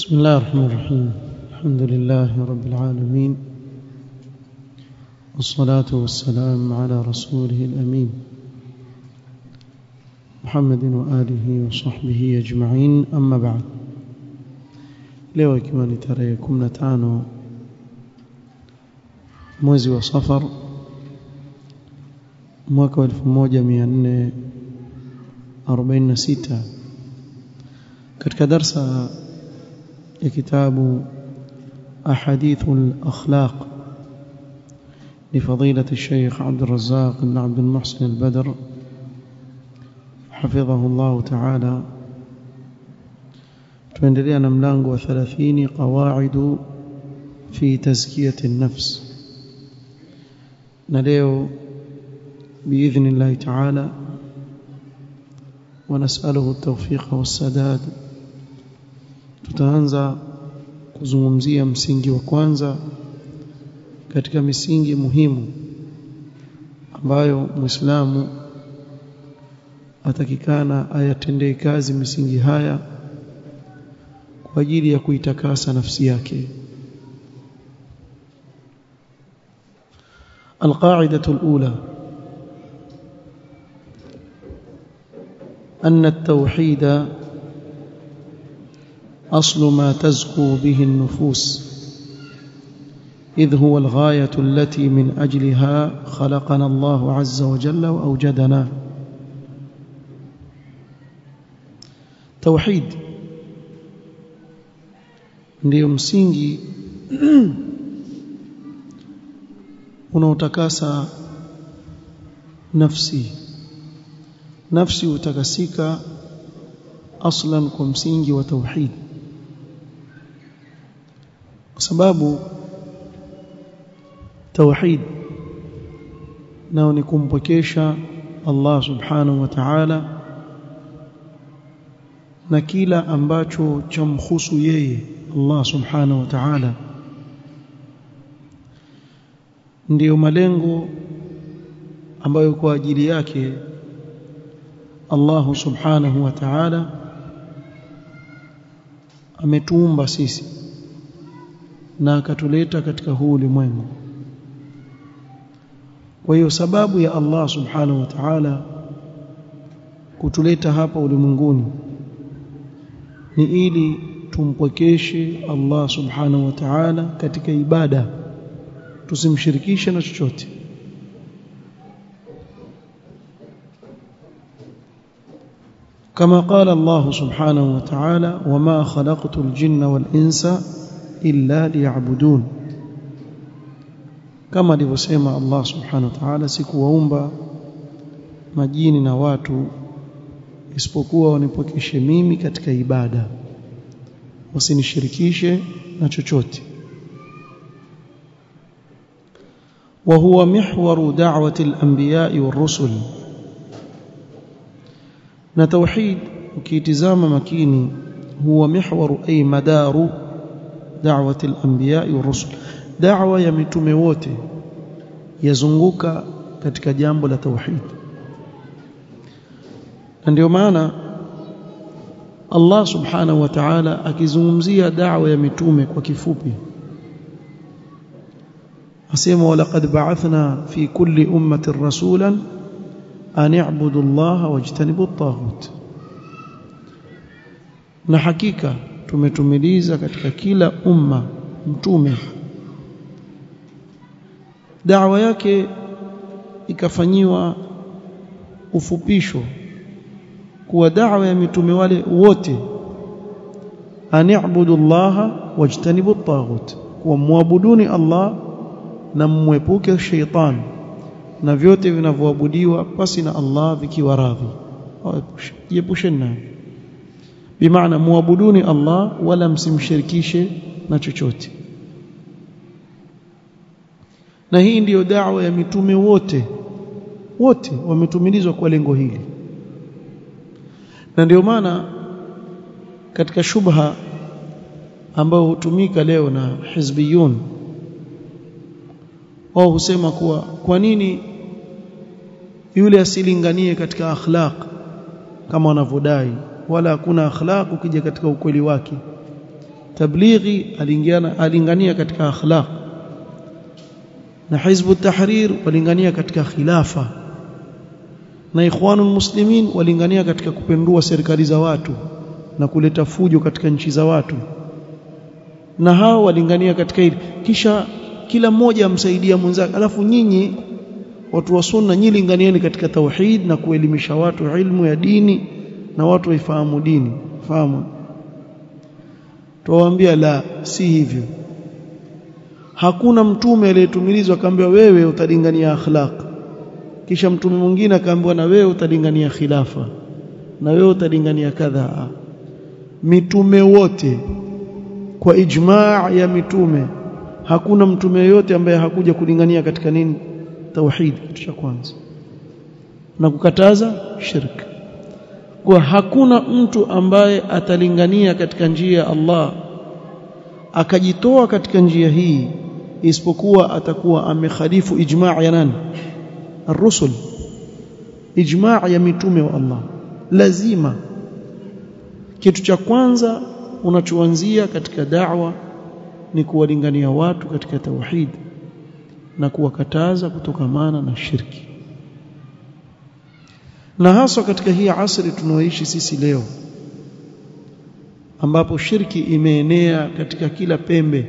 بسم الله الرحمن الرحيم. الحمد لله رب العالمين. والصلاة والسلام على رسوله الأمين. محمد وآله وصحبه أجمعين. أما بعد. leo ikiwa tarehe 15 mwezi wa safar mwaka wa 1446 katika darsa kitabu أحاديث الأخلاق لفضيلة الشيخ عبد الرزاق بن عبد المحسن البدر حفظه الله تعالى. Tuendelea na mlango wa 30 qawaid fi tazkiyati an-nafs باذن الله تعالى ونساله التوفيق والسداد tutaanza kuzungumzia msingi wa kwanza katika misingi muhimu ambayo Muislamu atakikana ayatendee kazi misingi haya kwa ajili ya kuitakasa nafsi yake القاعدة الأولى أن التوحيد أصل ما تزكو به النفوس إذ هو الغاية التي من أجلها خلقنا الله عز وجل وأوجدنا. توحيد ndio msingi unaotakasa nafsi. Nafsi utakasika aslan kwa tauhid. Kwa sababu tauhid nao ni kumpokesha Allah subhanahu wa ta'ala na kila ambacho chamhusu yeye Allah subhanahu wa ta'ala. Ndiyo malengo ambayo kwa ajili yake Allah subhanahu wa ta'ala ametuumba sisi na akatuleta katika huu ulimwengu. Kwa hiyo sababu ya Allah subhanahu wa ta'ala kutuleta hapa ulimwenguni ni ili tumpwekeshe Allah subhanahu wa ta'ala katika ibada. Tusimshirikishe na chochote. Kama qala Allah subhanahu wa ta'ala wama khalaqtul jinna wal insa illa liya'budun. Kama alivyosema Allah subhanahu wa ta'ala sikuwaumba majini na watu isipokuwa wanipokeshe mimi katika ibada. Wasinishirikishe na chochote. Wa huwa mihwaru da'wati al-anbiya'i war-rusul. Na tauhid ukiitizama makini huwa mihwaru ay madaru da'wati al-anbiya wa rusul. Da'wa ya mitume wote yazunguka katika jambo la tauhid. Na ndio maana Allah subhanahu wa ta'ala akizungumzia da'wa ya mitume kwa kifupi asema walaqad ba'athna fi kulli ummatin rasulan an i'budu Allah wajtanibu at-taghut na hakika tumetumiliza katika kila umma mtume. Da'wa yake ikafanyiwa ufupisho kuwa da'wa ya mitume wale wote ani'budu llaha wajtanibu at-taghut kuwa muabuduni Allah na mwepuke sheitan na vyote vinavyoabudiwa pasi na Allah vikiwa radhi. Jiepusheni nayo bimaana muabuduni Allah wala msimshirikishe na chochote. Na hii ndiyo da'wa ya mitume wote. Wote wametumilizwa kwa lengo hili. Na ndio maana katika shubha ambayo hutumika leo na hizbiyun wao husema kuwa kwa nini yule asilinganie katika akhlaq kama wanavyodai wala hakuna akhlaq ukija katika ukweli wake. Tablighi alingania alingania katika akhlaq. Na hizbu tahrir walingania katika khilafa. Na ikhwanul muslimin walingania katika kupendua serikali za watu na kuleta fujo katika nchi za watu. Na hao walingania katika hili. Kisha kila mmoja amsaidia mwenzake. Alafu nyinyi watu wa sunna nyinyi linganieni katika tauhid na kuelimisha watu ilmu ya dini na watu waifahamu dini fahamu. Tuwaambia la si hivyo. Hakuna mtume aliyetumilizwa akaambiwa wewe utalingania akhlaq. Kisha mtume mwingine akaambiwa na wewe utalingania khilafa na wewe utalingania kadha. Mitume wote kwa ijmaa ya mitume hakuna mtume yote ambaye hakuja kulingania katika nini? Tauhid kitu cha kwanza. Na kukataza shirk kwa hakuna mtu ambaye atalingania katika njia ya Allah akajitoa katika njia hii isipokuwa atakuwa amekhalifu ijma' ya nani? Ar-rusul. Ijma' ya mitume wa Allah. Lazima. Kitu cha kwanza unachoanzia katika da'wa ni kuwalingania watu katika tauhid na kuwakataza kutokamana na shirki na haswa katika hii asri tunaoishi sisi leo ambapo shirki imeenea katika kila pembe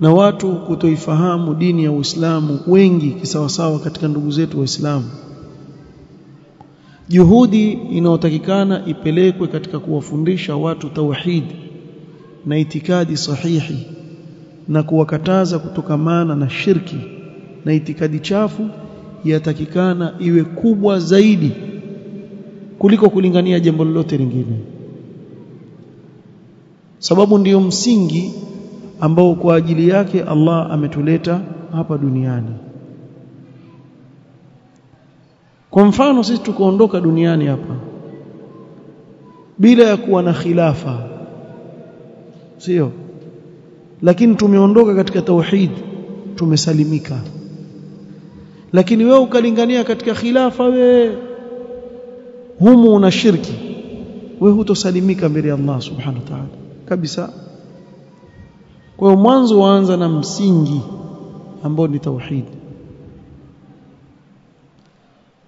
na watu kutoifahamu dini ya Uislamu wengi kisawasawa katika ndugu zetu waislamu. Juhudi inayotakikana ipelekwe katika kuwafundisha watu tauhid na itikadi sahihi na kuwakataza kutokamana na shirki na itikadi chafu yatakikana iwe kubwa zaidi kuliko kulingania jambo lolote lingine. Sababu ndiyo msingi ambao kwa ajili yake Allah ametuleta hapa duniani. Kwa mfano sisi tukoondoka duniani hapa bila ya kuwa na khilafa sio? Lakini tumeondoka katika tauhid tumesalimika lakini wewe ukalingania katika khilafa we humu una shirki we hutosalimika mbele ya Allah subhanahu wa ta'ala kabisa kwa hiyo mwanzo waanza na msingi ambao ni tauhid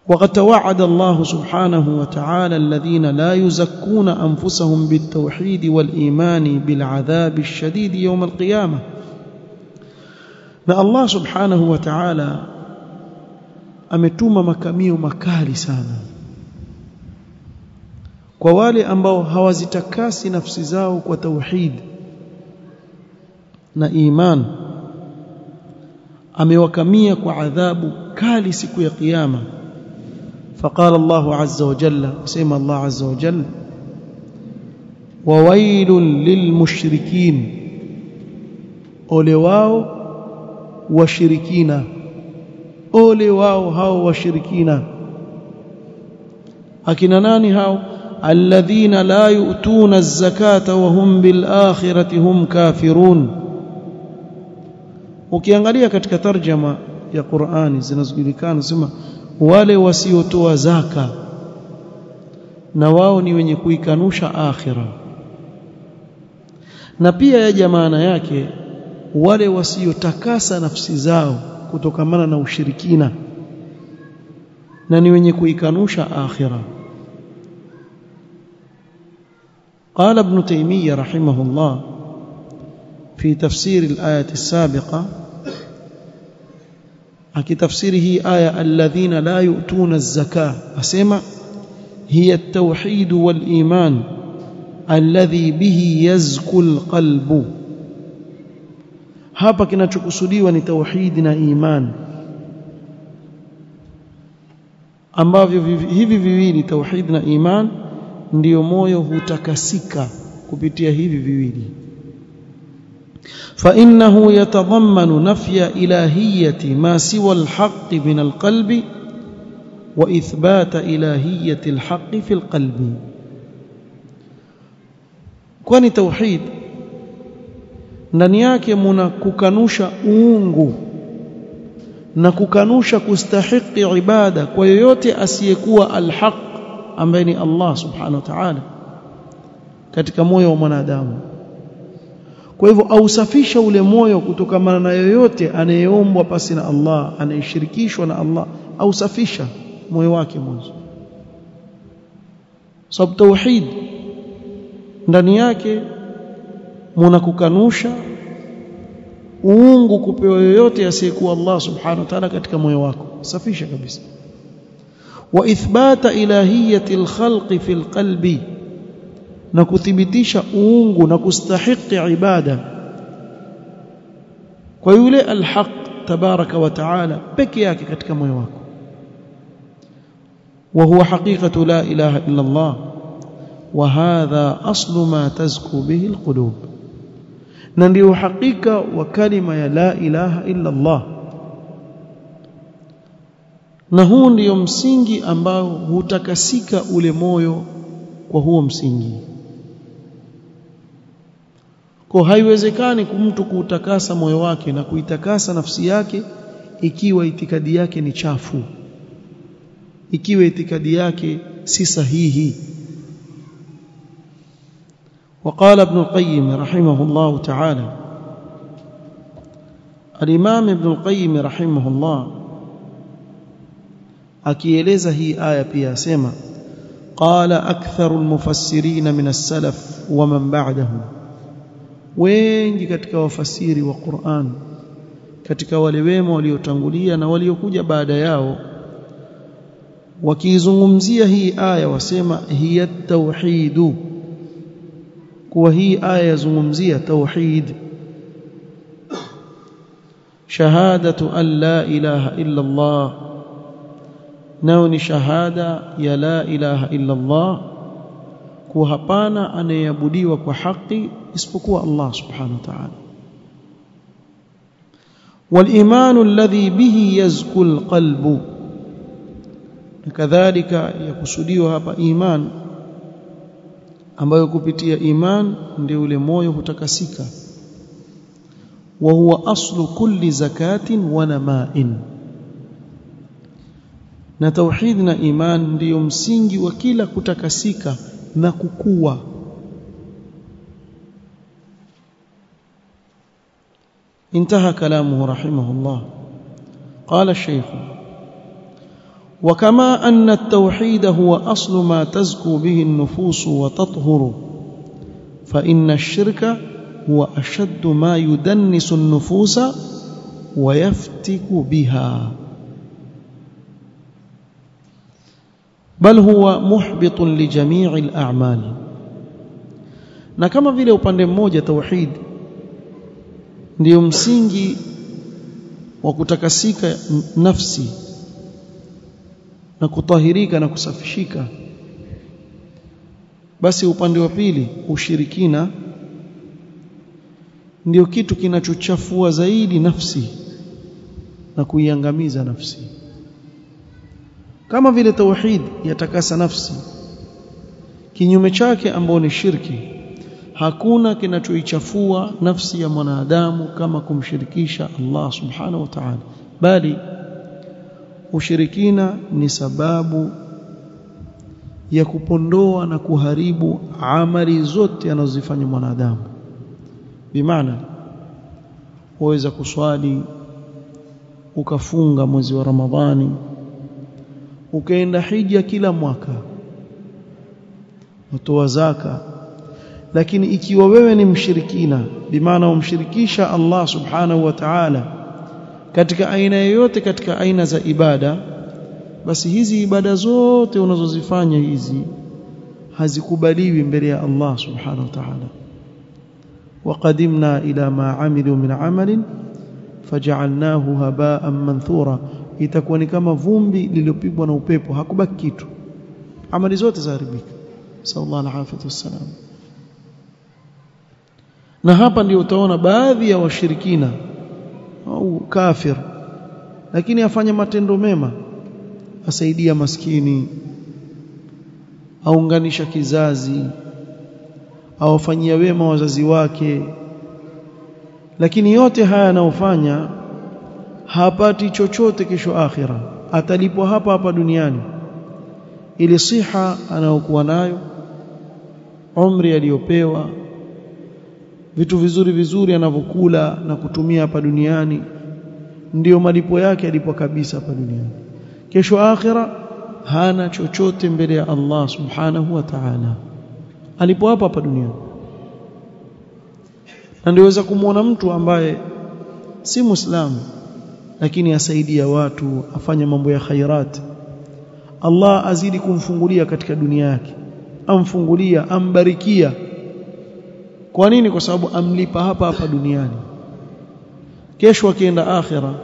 وقد توعد الله سبحانه وتعالى الذين لا يزكون أنفسهم بالتوحيد والإيمان بالعذاب الشديد يوم القيامة na Allah subhanahu wa ta'ala ametuma makamio makali sana kwa wale ambao hawazitakasi nafsi zao kwa tauhid na iman amewakamia kwa adhabu kali siku ya kiyama فقال الله عز وجل سمى الله عز وجل وويل للمشركين ole wao washirikina ole wao hao washirikina. Akina nani hao? Alladhina la yu'tuna az-zakata wa hum bil akhirati hum kafirun. Ukiangalia katika tarjama ya Qur'ani zinazojulikana sema wale wasiotoa zaka na wao ni wenye kuikanusha akhira. Na pia ya maana yake wale wasiotakasa nafsi zao kutokamana na ushirikina na ni wenye kuikanusha akhira. قال ابن تيميه رحمه الله في تفسير الايه السابقه akitafsiri آية الذين لا يؤتون الزكاة أسمع هي التوحيد والإيمان الذي به يزكو القلب hapa kinachokusudiwa ni tauhid na iman ambavyo hivi viwili tauhid na iman ndiyo moyo hutakasika kupitia hivi viwili فإنه يتضمن نفي إلهية ما سوى الحق من القلب وإثبات إلهية الحق في القلب kwani tauhid ndani yake muna kukanusha uungu na kukanusha kustahiki ibada kwa yoyote asiyekuwa alhaq ambaye ni Allah subhanahu wa ta'ala katika moyo wa mwanadamu. Kwa hivyo ausafisha ule moyo kutokamana na yoyote anayeombwa pasi na Allah anayeshirikishwa na Allah ausafisha moyo wake mwanzo. Sababu tauhid ndani yake muna kukanusha uungu kupewa yoyote asiyekuwa Allah subhanahu wa ta'ala katika moyo wako safisha kabisa wa ithbata ilahiyati alkhalqi fil qalbi na kuthibitisha uungu na kustahiki ibada kwa yule alhaq tabaraka wa taala peke yake katika moyo wako وهو حقيقة لا إله إلا الله وهذا أصل ما تزكو به القلوب na ndio hakika wa kalima ya la ilaha illa Allah. Na huu ndio msingi ambao hutakasika ule moyo kwa huo msingi. Kwa haiwezekani mtu kuutakasa moyo wake na kuitakasa nafsi yake ikiwa itikadi yake ni chafu. Ikiwa itikadi yake si sahihi. وقال ابن القيم رحمه الله تعالى الإمام ابن القيم رحمه الله akieleza hii aya pia asema qala aktharu almufassirin min as-salaf wa man ba'dahum wengi katika wafasiri wa Qur'an katika wale wema waliotangulia na waliokuja baada yao wakiizungumzia hii aya wasema hiya tauhidu kuwa hii aya yazungumzia tauhid shahadatu an la ilaha illa Allah nao ni shahada ya la ilaha illa Allah kuwa hapana anayeabudiwa kwa haki isipokuwa Allah subhanahu wa ta'ala والإيمان الذي به يزكو القلب kadhalika yakusudiwa hapa iman ambayo kupitia iman ndio ule moyo hutakasika wa huwa aslu kulli zakatin wa nama'in na tauhid na iman ndiyo msingi wa kila kutakasika na kukua انتهى كلامه رحمه الله قال الشيخ وكما أن التوحيد هو أصل ما تزكو به النفوس وتطهر فإن الشرك هو أشد ما يدنس النفوس ويفتك بها. بل هو محبط لجميع الأعمال. Na kama vile upande mmoja tauhid ndio msingi na kutahirika na kusafishika. Basi upande wa pili ushirikina ndio kitu kinachochafua zaidi nafsi na kuiangamiza nafsi. Kama vile tauhid yatakasa nafsi kinyume chake ambao ni shirki hakuna kinachoichafua nafsi ya mwanadamu kama kumshirikisha Allah subhanahu wa ta'ala. Bali ushirikina ni sababu ya kupondoa na kuharibu amali zote anazozifanya mwanadamu. Bimaana waweza kuswali ukafunga mwezi wa Ramadhani ukaenda hija kila mwaka utoa zaka. Lakini ikiwa wewe ni mshirikina bimaana umshirikisha Allah subhanahu wa ta'ala katika aina yoyote katika aina za ibada basi hizi ibada zote unazozifanya hizi hazikubaliwi mbele ya Allah subhanahu wa ta'ala وقدمنا إلى ما عملوا من عمل فجعلناه هباء منثورا itakuwa ni kama vumbi lililopigwa na upepo hakubaki kitu amali zote zaharibika sallallahu alaihi wasallam na hapa ndio utaona baadhi ya washirikina au kafir lakini afanya matendo mema asaidia maskini aunganisha kizazi awafanyia wema wazazi wake. Lakini yote haya anayofanya hapati chochote kesho akhira atalipwa hapa hapa duniani. Ili siha anayokuwa nayo umri aliyopewa vitu vizuri vizuri anavyokula na kutumia hapa duniani ndiyo malipo yake alipo kabisa hapa duniani. Kesho akhira hana chochote mbele ya Allah subhanahu wa ta'ala. Alipo hapa hapa duniani. Na ndiweza kumwona mtu ambaye si muislamu lakini asaidia watu afanye mambo ya khairat. Allah azidi kumfungulia katika dunia yake amfungulia ambarikia. Kwa nini? Kwa sababu amlipa hapa hapa duniani kesho akienda akhira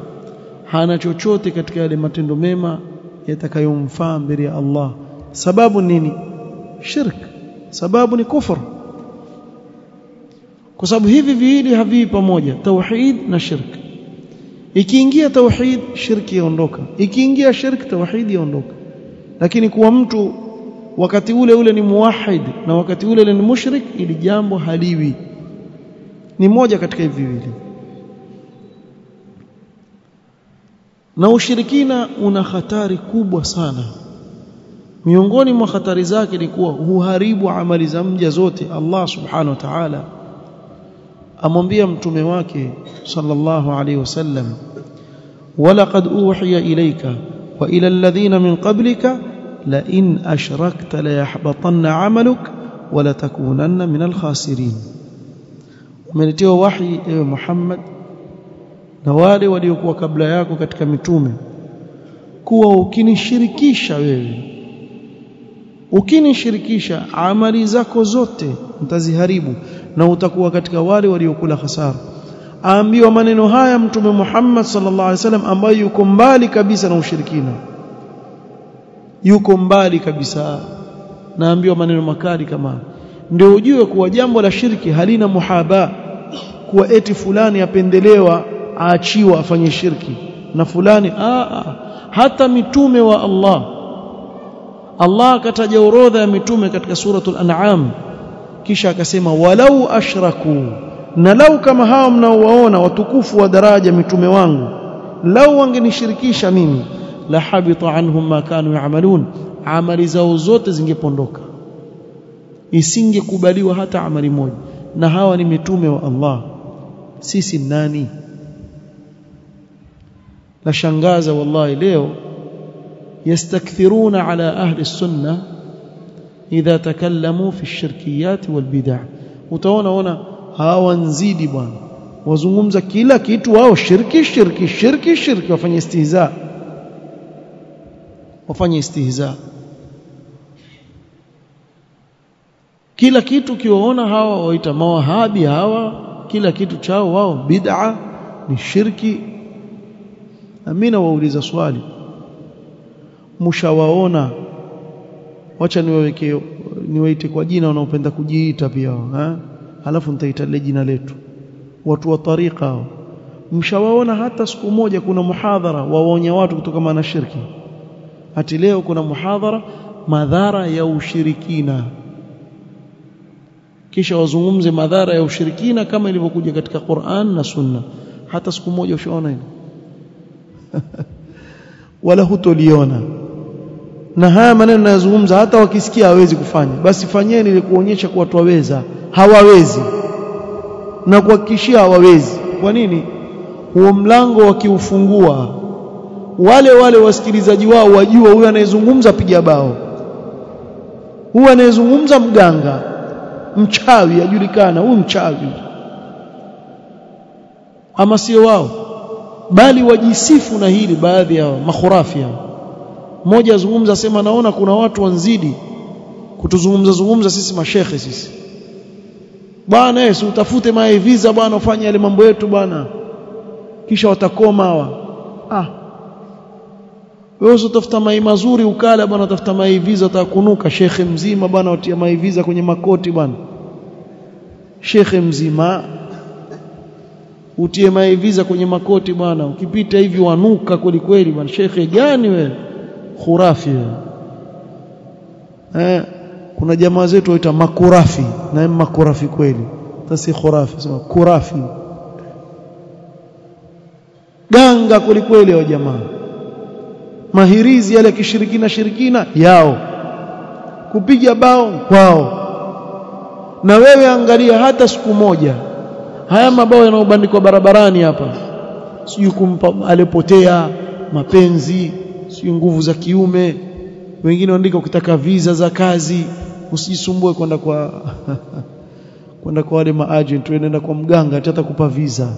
hana chochote katika yale matendo mema yatakayomfaa mbele ya Allah. Sababu nini? Shirk. Sababu ni kufur. Kwa sababu hivi viwili haviwi pamoja tauhid na shirk. Ikiingia tauhid shirki yaondoka. Ikiingia shirk tauhid yaondoka. Lakini kuwa mtu wakati ule ule ni muwahid na wakati ule ule ni mushrik ili jambo haliwi. Ni moja katika hivi viwili na ushirikina una hatari kubwa sana. Miongoni mwa hatari zake ni kuwa huharibu amali za mja zote Allah subhanahu wa ta'ala. Amwambia mtume wake sallallahu alayhi wasallam walaqad uhiya ilayka wa ila alladhina min qablika la in ashrakta la yahbatanna 'amaluk wa la takunanna min al-khasirin umeletewa wahi ewe Muhammad na wale waliokuwa kabla yako katika mitume kuwa ukinishirikisha wewe ukinishirikisha amali zako zote mtaziharibu na utakuwa katika wale waliokula hasara. Aambiwa maneno haya mtume Muhammad sallallahu alaihi wasallam ambaye yuko mbali kabisa na ushirikina. Yuko mbali kabisa. Naambiwa maneno makali kama ndio ujue kuwa jambo la shirki halina muhaba kuwa eti fulani apendelewa aachiwa afanye shirki na fulani. Aa, hata mitume wa Allah. Allah akataja orodha ya mitume katika suratul an'am. Kisha akasema walau ashraku. Na lau kama hao mnaowaona watukufu wa daraja mitume wangu lau wangenishirikisha mimi la habita anhum ma kanu yaamalun amali zao zote zingepondoka. Isingekubaliwa hata amali moja. Na hawa ni mitume wa Allah. Sisi nani lashangaza wallahi leo. Yastakthiruna ala ahli sunna idha takallamu fi shirkiyat wal bid'ah utaona ona hawanzidi bwana. Wazungumza kila kitu wao shirki shirki shirki shirki wafanye istihza. Wafanye istihza. Kila kitu kiwaona hawa waita mawahabi hawa kila kitu chao wao bid'a ni shirki amina nawauliza swali. Mshawaona wacha niwaweke niwaite kwa jina wanaopenda kujiita pia ha halafu nitaita lile jina letu. Watu wa tariqa hao. Mshawaona hata siku moja kuna muhadhara wawaonya watu kutoka na shirki hati leo kuna muhadhara madhara ya ushirikina. Kisha wazungumze madhara ya ushirikina kama ilivyokuja katika Qur'an na Sunna. Hata siku moja ushaona hilo wala hutoliona. Na haya maneno nazungumza hata wakisikia hawezi kufanya. Basi fanyeni ili kuonyesha kuwa twaweza hawawezi. Na kuhakikishia hawawezi. Kwa nini? Huo mlango wakiufungua wale wale wasikilizaji wao wajua huyu anayezungumza piga bao. Huyu anayezungumza mganga mchawi ajulikana huyu mchawi. Ama sio wao bali wajisifu na hili baadhi ya makhurafi mmoja azungumza sema naona kuna watu wanzidi kutuzungumza zungumza sisi mashehe sisi. Bwana Yesu utafute mae visa bwana ufanye yale mambo yetu bwana. Kisha watakoma hawa. Ah wewe utafuta mai mazuri ukala bwana utafuta mai visa utakunuka shekhe mzima bwana utia mai visa kwenye makoti bwana. Shekhe mzima utie maiviza kwenye makoti bwana. Ukipita hivi wanuka kweli kweli bwana. Shekhe gani wewe? Khurafi eh kuna jamaa zetu waita makurafi. Na makurafi kweli. Tasi khurafi sema kurafi. Ganga kweli kweli wa jamaa. Mahirizi yale kishirikina shirikina yao. Kupiga bao kwao. Na wewe angalia hata siku moja haya mabao yanayobandikwa barabarani hapa. Sijui kumpa alipotea mapenzi sijui nguvu za kiume. Wengine waandika ukitaka visa za kazi usijisumbue kwenda kwa kwenda kwa wale maagent. Unaenda kwa mganga hata kupa visa.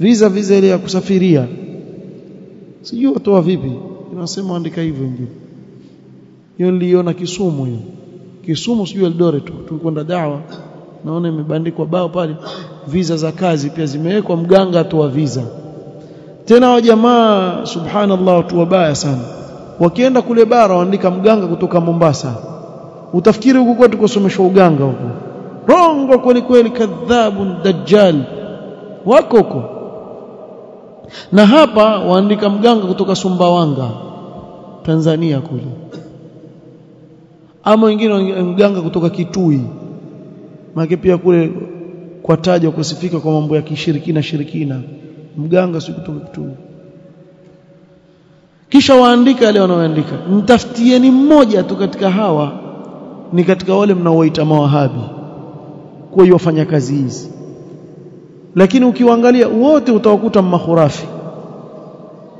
Visa visa ile ya kusafiria. Sijui watoa vipi. Inasema andika hivyo wengine. Hiyo niliona Kisumu hiyo. Kisumu sijui Eldoret tu tulikwenda dawa naona imebandikwa bao pale. Visa za kazi pia zimewekwa mganga atoa visa. Tena wa jamaa subhanallah watu wabaya sana. Wakienda kule bara waandika mganga kutoka Mombasa. Utafikiri huko kwetu kusomeshwa uganga huko rongo kweli kweli kadhabun dajjal. Wako huko. Na hapa waandika mganga kutoka Sumbawanga Tanzania kule. Ama wengine mganga kutoka Kitui maana pia kule kwa tajwa kusifika kwa mambo ya kishirikina shirikina. Mganga si kutoka kitu kisha waandika wale wanaoandika. Mtafutieni mmoja tu katika hawa ni katika wale mnaowaita mawahabi. Kwa hiyo wafanya kazi hizi. Lakini ukiwaangalia wote utawakuta mahurafi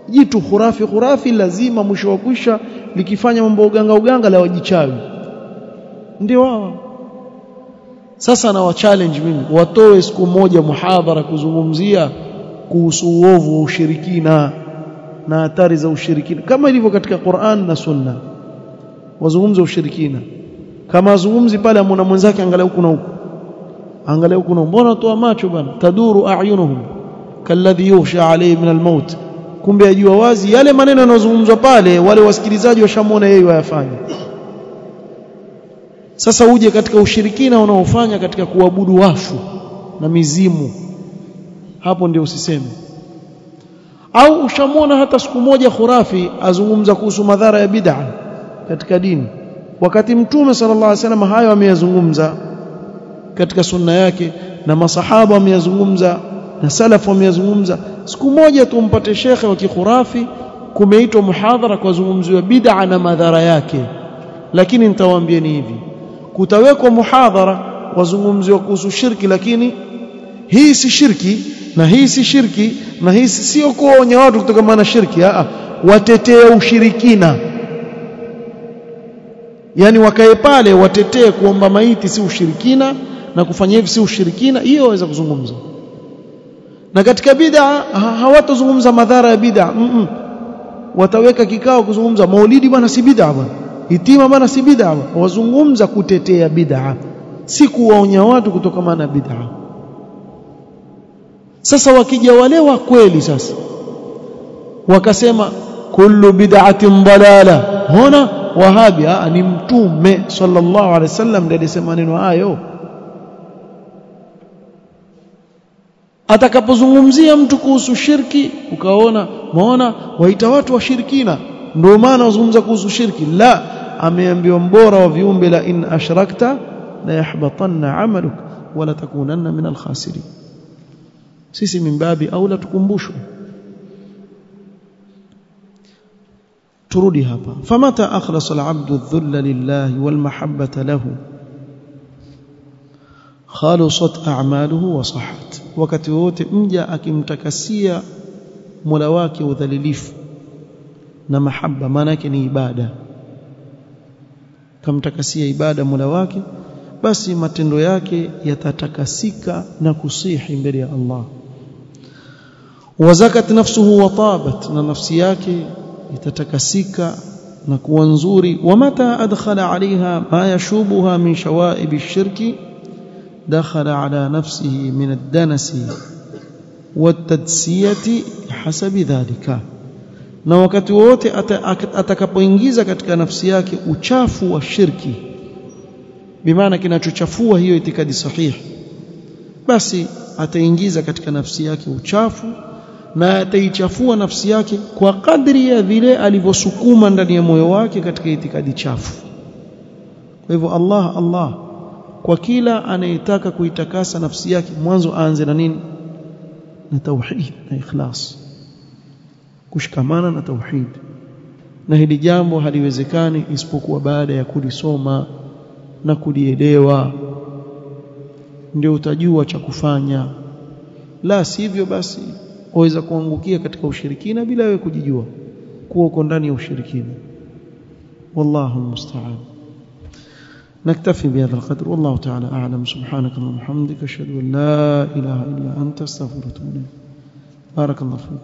jitu khurafi khurafi lazima mwisho wa kwisha likifanya mambo uganga uganga la wajichawi. Ndio wao sasa na wachallenge mimi watoe siku moja muhadhara kuzungumzia kuhusu uovu wa ushirikina na hatari za ushirikina. Kama ilivyo katika Qur'an na Sunna. Wazungumze ushirikina. Kama azungumzi pale amuona mwenzake angalia huku na huku. Angalia huku na mbona toa macho bana taduru a'yunuhum kalladhi yughsha alayhi min almaut. Kumbe ajua wazi yale maneno yanayozungumzwa pale wale wasikilizaji washamwona yeye wayafanya sasa uje katika ushirikina unaofanya katika kuabudu wafu na mizimu. Hapo ndio usiseme. Au ushamwona hata siku moja khurafi azungumza kuhusu madhara ya bid'a katika dini. Wakati mtume sallallahu alaihi wasallam hayo ameyazungumza katika sunna yake na masahaba wameyazungumza na salafu wameyazungumza siku moja tumpate shekhe wa kikhurafi kumeitwa muhadhara kwa zungumziwa bid'a na madhara yake. Lakini nitawaambieni hivi kutawekwa muhadhara wazungumziwa kuhusu shirki lakini hii si shirki na hii si shirki na hii sio kuonya watu kutokamana na shirki a watetea ushirikina. Yani wakae pale watetee kuomba maiti si ushirikina na kufanya hivi si ushirikina hiyo waweza kuzungumza. Na katika bid'a hawatozungumza madhara ya bid'a mm -mm. wataweka kikao kuzungumza maulidi bwana si bid'a bwana hitima maana si bid'a. Wazungumza kutetea bid'a. Si kuwaonya watu kutokana na bid'a. Sasa wakija wale wa kweli sasa wakasema kullu bid'atin dalala. Hona wahabi? Ni mtume sallallahu alaihi wasallam ndiye alisema maneno hayo. Atakapozungumzia mtu kuhusu shirki ukaona maona waita watu washirikina ndio maana wazungumza kuhusu shirki. La ameambiwa mbora wa viumbe la in ashrakta la yahbatanna amaluk wala takunanna min alkhasirin. Sisi mimbabi au la tukumbushwe. Turudi hapa. Famata akhlasa alabdu adh-dhulla lillahi walmahabbata lahu. Khalusat a'maluhu wa sahhat wakati wote mja akimtakasia Mola wake udhalilifu na mahaba maana yake ni ibada kamtakasia ibada Mola wake basi matendo yake yatatakasika na kusihi mbele ya Allah wazakat nafsuhu wa tabat na nafsi yake itatakasika na kuwa nzuri wamata adkhala alaiha ma yashubuha min shawaib ash-shirki dakhala ala nafsihi min ad-danasi wat-tadsiyati hasabi dhalika na wakati wote atakapoingiza katika nafsi yake uchafu wa shirki bimaana kinachochafua hiyo itikadi sahihi basi ataingiza katika nafsi yake uchafu na ataichafua nafsi yake kwa kadri ya vile alivyosukuma ndani ya moyo wake katika itikadi chafu. Kwa hivyo Allah Allah kwa kila anayetaka kuitakasa nafsi yake mwanzo aanze na nini? Na tauhid na ikhlas kushikamana na tauhid na hili jambo haliwezekani isipokuwa baada ya kulisoma na kulielewa ndio utajua cha kufanya la sivyo basi waweza kuangukia katika ushirikina bila wewe kujijua kuwa uko ndani ya ushirikina wallahu musta'an نكتفي بهذا القدر والله تعالى أعلم سبحانك اللهم وبحمدك أشهد أن لا إله إلا أنت استغفرك وأتوب إليك بارك الله فيك